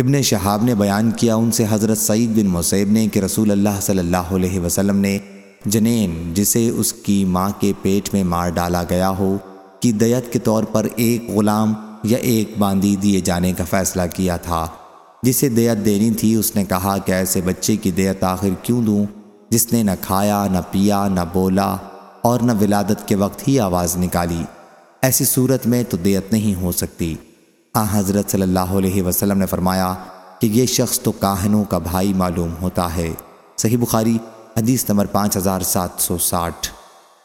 ابن شہاب نے بیان کیا ان سے حضرت سعید بن مصیب نے کہ رسول اللہ صلی اللہ علیہ وسلم نے جنین جسے اس کی ماں کے پیٹ میں مار ڈالا گیا ہو، کی دیت کے طور پر ایک غلام یا ایک باندی دیے جانے کا فیصلہ کیا تھا۔ جسے دیت دینی تھی، اس نے کہا کہ ایسے بچے کی دیت آخر کیوں دوں؟ جس نے نہ کھایا، نہ پیا، نہ بولا اور نہ ولادت کے وقت ہی آواز نکالی۔ ایسی صورت میں تو دیت نہیں ہو سکتی۔ ہاں حضرت صلی اللہ علیہ وسلم نے فرمایا کہ یہ شخص تو کاہنوں کا بھائی معلوم ہوتا ہے۔ صحیح بخاری، حدیث نمبر پانچ ہزار سات سو ساٹھ۔